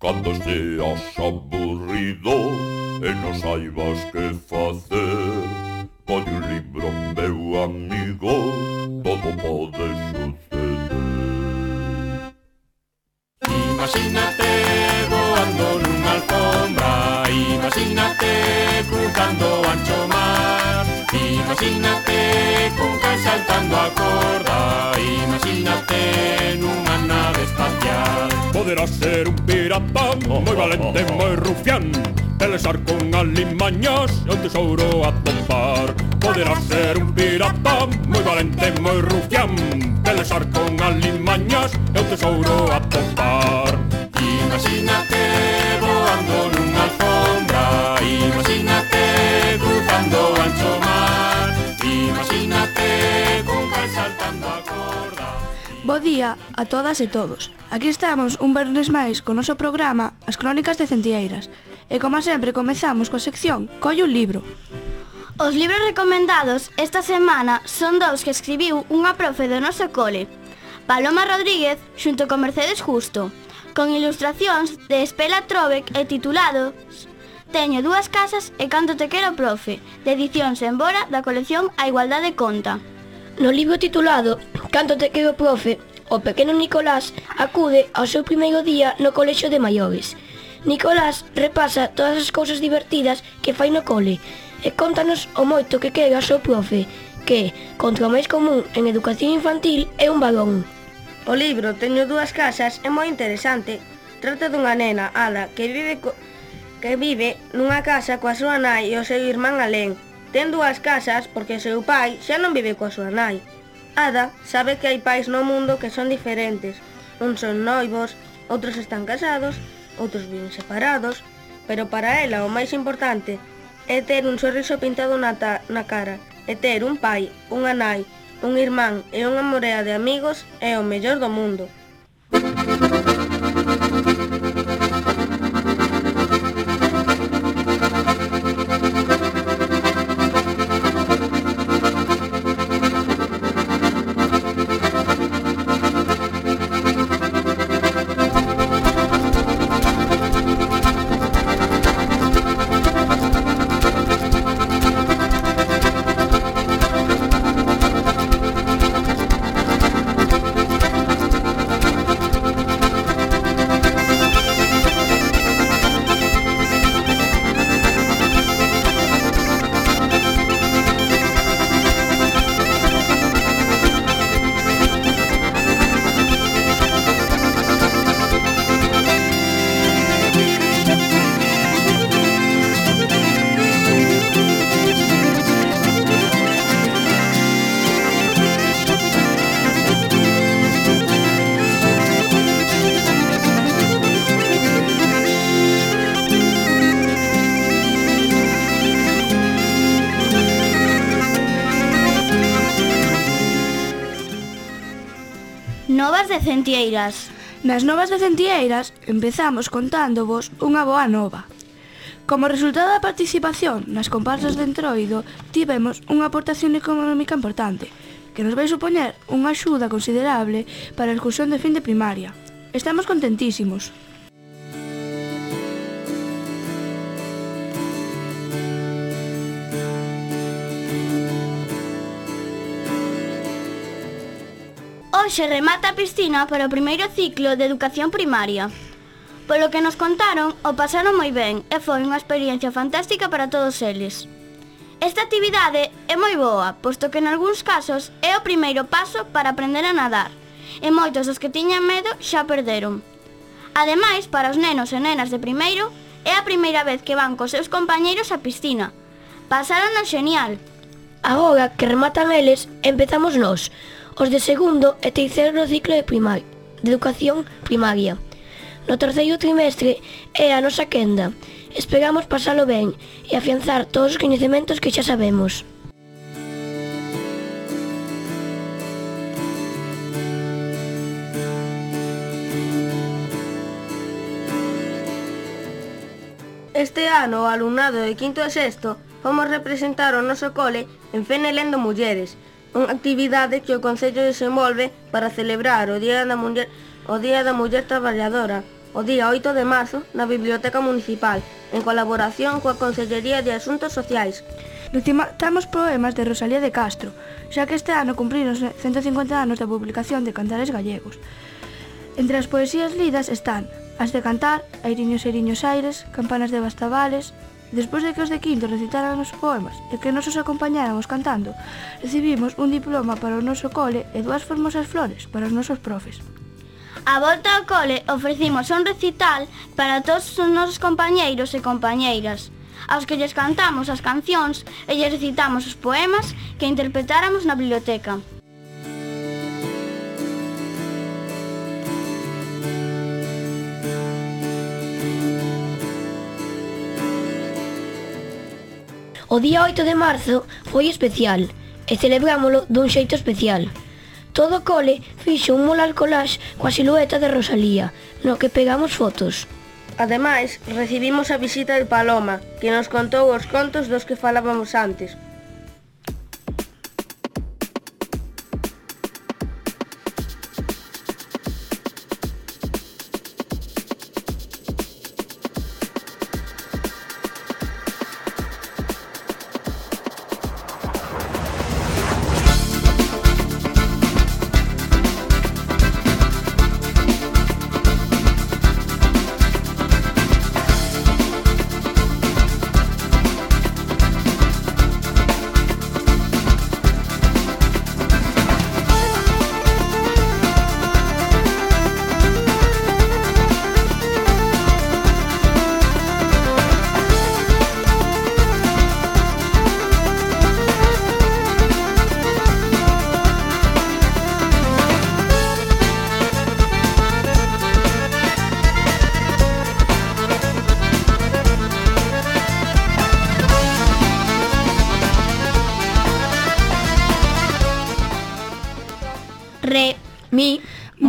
Cando esteas aburrido e non saibas que facer Colle un libro, meu amigo, todo pode suceder. Imagínate voando nunha alfombra Imagínate cruzando ancho mar Imagínate con cal saltando a corda Imagínate nunha nave espacial. Poderás ser un pirata moi valente, moi rufián. Pelesar con alimañas e un tesouro a topar. Poderás ser un pirata moi valente, moi rufián. Pelesar con alimañas e un tesouro a topar. Bo día a todas e todos. Aquí estamos un vernes máis co noso programa As Crónicas de Centieiras. E como sempre comezamos coa sección Colle un libro. Os libros recomendados esta semana son dous que escribiu unha profe do noso cole, Paloma Rodríguez xunto con Mercedes Justo, con ilustracións de Espela Trobec e titulados Teño dúas casas e canto te quero profe, de edicións embora da colección A Igualdade Conta. No libro titulado Canto te quero profe, o pequeno Nicolás acude ao seu primeiro día no colexo de maiores. Nicolás repasa todas as cousas divertidas que fai no cole e contanos o moito que quega o seu profe, que, contra o máis común en educación infantil, é un varón. O libro Teño dúas casas é moi interesante. Trata dunha nena, Ada, que vive co que vive nunha casa coa súa nai e o seu irmán Alén. Ten dúas casas porque o seu pai xa non vive coa súa nai. Ada sabe que hai pais no mundo que son diferentes. Un son noivos, outros están casados, outros viven separados, pero para ela o máis importante é ter un sorriso pintado na, ta, na cara, e ter un pai, unha nai, un irmán e unha morea de amigos é o mellor do mundo. Decentieiras. Nas novas Decentieiras empezamos contándovos unha boa nova. Como resultado da participación nas comparsas de Entroido, tivemos unha aportación económica importante, que nos vai supoñer unha axuda considerable para a excursión de fin de primaria. Estamos contentísimos. Hoxe remata a piscina para o primeiro ciclo de educación primaria. Polo que nos contaron, o pasaron moi ben e foi unha experiencia fantástica para todos eles. Esta actividade é moi boa, posto que en algúns casos é o primeiro paso para aprender a nadar, e moitos dos que tiñan medo xa perderon. Ademais, para os nenos e nenas de primeiro, é a primeira vez que van cos seus compañeiros á piscina. Pasaron a genial. Agora que rematan eles, empezamos nós, Os de segundo e terceiro no ciclo de primaria, de educación primaria. No terceiro trimestre é a nosa quenda. Esperamos pasalo ben e afianzar todos os coñecementos que xa sabemos. Este ano o alumnado de quinto e sexto fomos representar o noso cole en Fene Lendo Mulleres, unha actividade que o Concello desenvolve para celebrar o Día da Muller, o Día da Muller Traballadora, o día 8 de marzo, na Biblioteca Municipal, en colaboración coa Consellería de Asuntos Sociais. Recitamos poemas de Rosalía de Castro, xa que este ano cumpriron 150 anos da publicación de Cantares Gallegos. Entre as poesías lidas están As de Cantar, Airiños e Aires, Campanas de Bastavales, Despois de que os de quinto recitaran os poemas e que nos os acompañáramos cantando, recibimos un diploma para o noso cole e dúas formosas flores para os nosos profes. A volta ao cole ofrecimos un recital para todos os nosos compañeiros e compañeiras, aos que lles cantamos as cancións e lles recitamos os poemas que interpretáramos na biblioteca. O día 8 de marzo foi especial e celebrámolo dun xeito especial. Todo o cole fixo un molar collage coa silueta de Rosalía, no que pegamos fotos. Ademais, recibimos a visita de Paloma, que nos contou os contos dos que falábamos antes,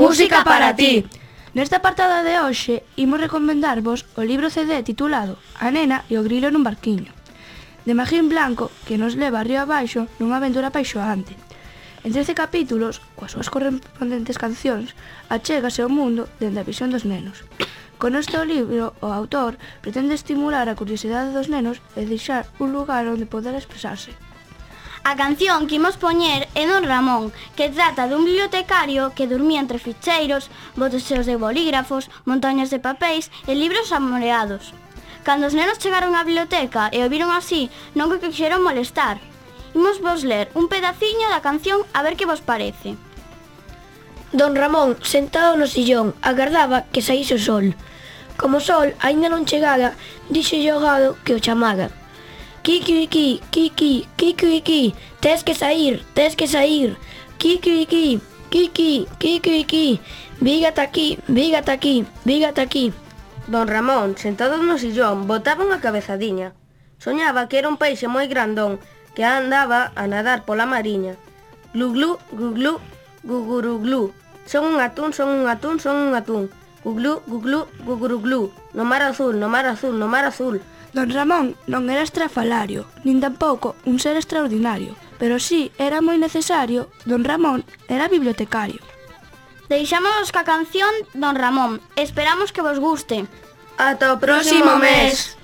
Música para ti. Nesta apartada de hoxe imos recomendarvos o libro CD titulado A nena e o grilo nun barquiño de Magín Blanco que nos leva río abaixo nunha aventura paixoante. En 13 capítulos, coas súas correspondentes cancións, achégase ao mundo dende a visión dos nenos. Con este libro, o autor pretende estimular a curiosidade dos nenos e deixar un lugar onde poder expresarse. A canción que imos poñer é Don Ramón, que trata dun bibliotecario que dormía entre ficheiros, botes cheos de bolígrafos, montañas de papéis e libros amoreados. Cando os nenos chegaron á biblioteca e o viron así, non que quixeron molestar. Imos vos ler un pedaciño da canción a ver que vos parece. Don Ramón, sentado no sillón, agardaba que saíse o sol. Como o sol aínda non chegara, dixe o gado que o chamara. Kiki, Kiki, Kiki, Kiki, Kiki, tes que sair, tes que sair. Kiki, Kiki, Kiki, Kiki, Kiki, vígate aquí, vígate aquí, vígate aquí. Don Ramón, sentado no sillón, botaba unha cabezadiña. Soñaba que era un peixe moi grandón que andaba a nadar pola mariña. Gluglú, guglú, guguruglú. Son un atún, son un atún, son un atún. Guglu guglú, guguruglú. No mar azul, no mar azul, no mar azul. Don Ramón non era estrafalario, nin tampouco un ser extraordinario, pero si era moi necesario, Don Ramón era bibliotecario. Deixámonos ca canción Don Ramón. Esperamos que vos guste. Ata o próximo mes.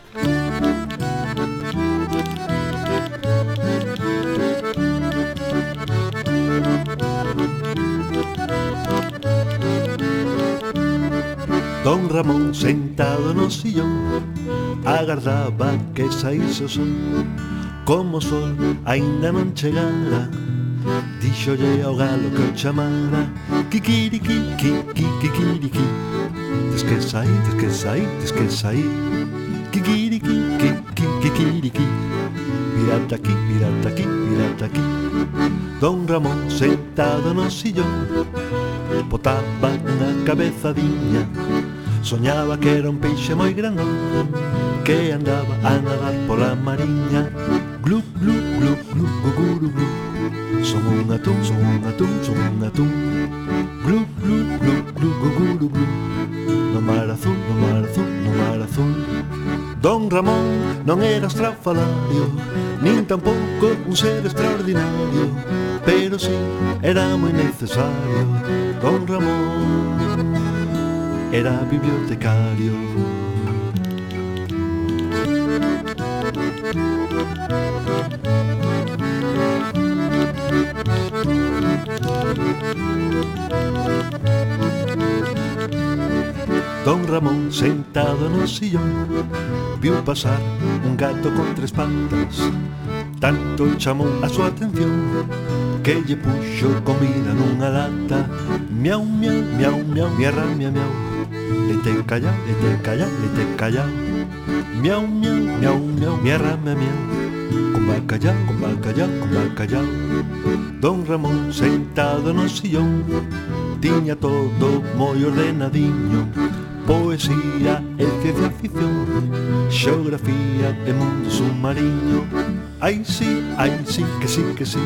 Don Ramón sentado no sillón Agardaba que saíse o sol Como sol aínda non chegara Díxolle ao galo que o chamara Kikiriki, kiki, kikiriki Tes que sair, tes que sair, tes que sair Kikiriki, kiki, kikiriki Mirate aquí, mirate aquí, mirate aquí. Don Ramón sentado no sillón Botaba unha cabezadiña Soñaba que era un peixe moi grandón Que andaba a nadar pola mariña. Glu, glu, glu, glu, guguru, glu. Son un atún, son un atún, son un atún. Glu, glu, glu, glu, guguru, glu. No mar azul, no mar azul, no mar azul. Don Ramón non era estrafalario Nin tampouco un ser extraordinario Pero si sí, era moi necesario. Don Ramón era bibliotecario. Don Ramón sentado en el sillón vio pasar un gato con tres patas. Tanto chamou a súa atención que lle puxo comida nunha lata. Miau, miau, miau, miau, mierra, miau, miau. miau l'été calla, l'été calla, l'été calla. Miau, miau, miau, miau, mierra, miau, miau Con calla, comba calla, comba calla. Don Ramón sentado no sillón, tiña todo moi ordenadiño. Poesía e ciencia ficción, xeografía e mundo submarino. Ai sí, ai sí, que sí, que sí.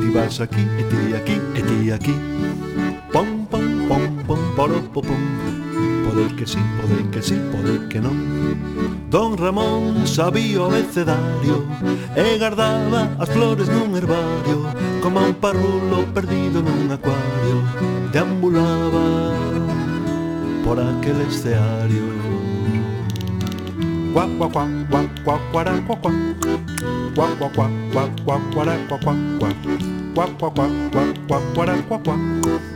Ti vas aquí, e ti aquí, e ti aquí. Pom, pom, poro, popum Podei que sí, podei que sí, podei que non Don Ramón sabía o abecedario E guardaba as flores nun herbario Como un parrulo perdido nun acuario Deambulaba por aquel escenario Cuac, cuac, cuac, cuac, cuac, cuara, cuac, cuac Cuac, cuac, cuac, cuac, cuac, cuara, cuac, cuac Cuac, cuac, cuac, cuac, cuac, cuara, cuac, cuac